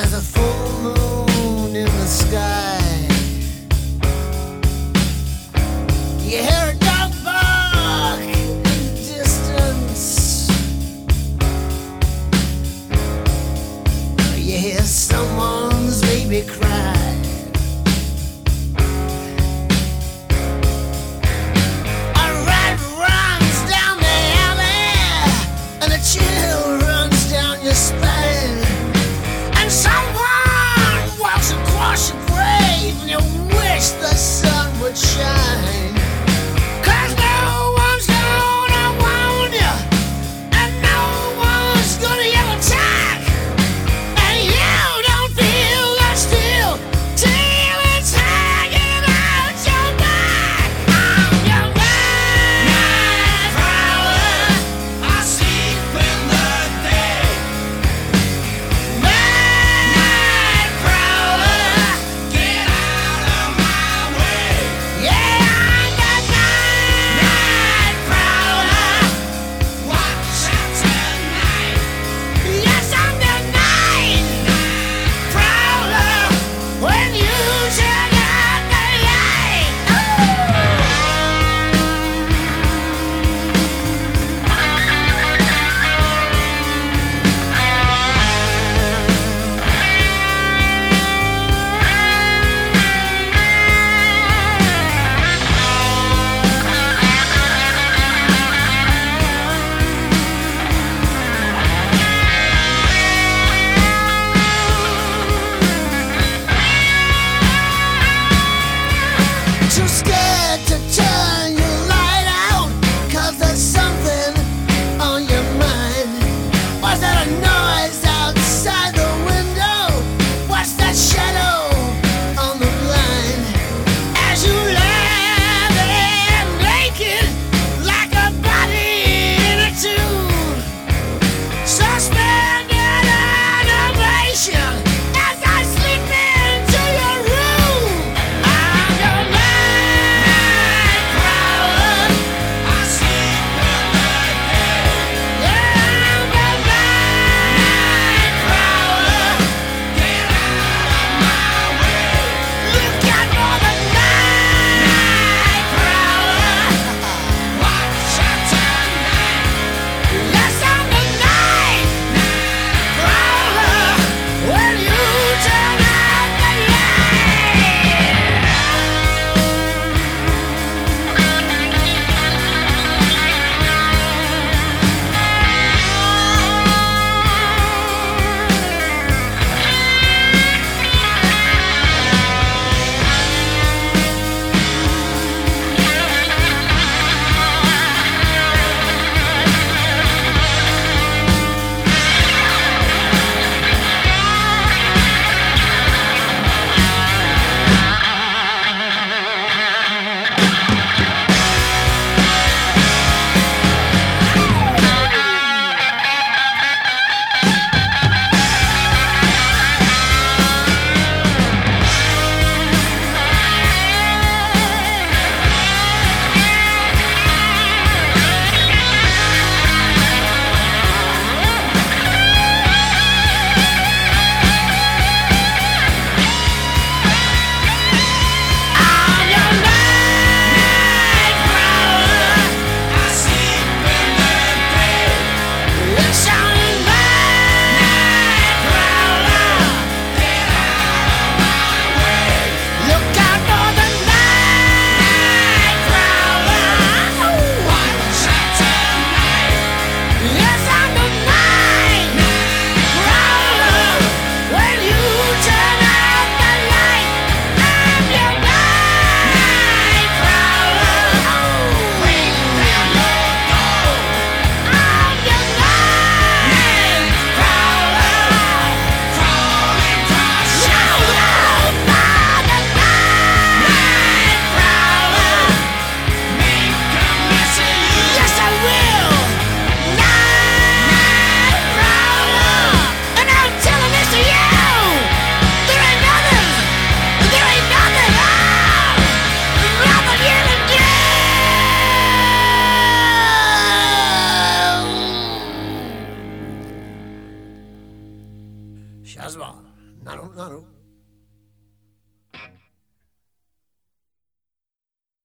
there's a full moon in the sky. You hear a dog bark in the distance. You hear someone's baby cry. なるほどなるほど。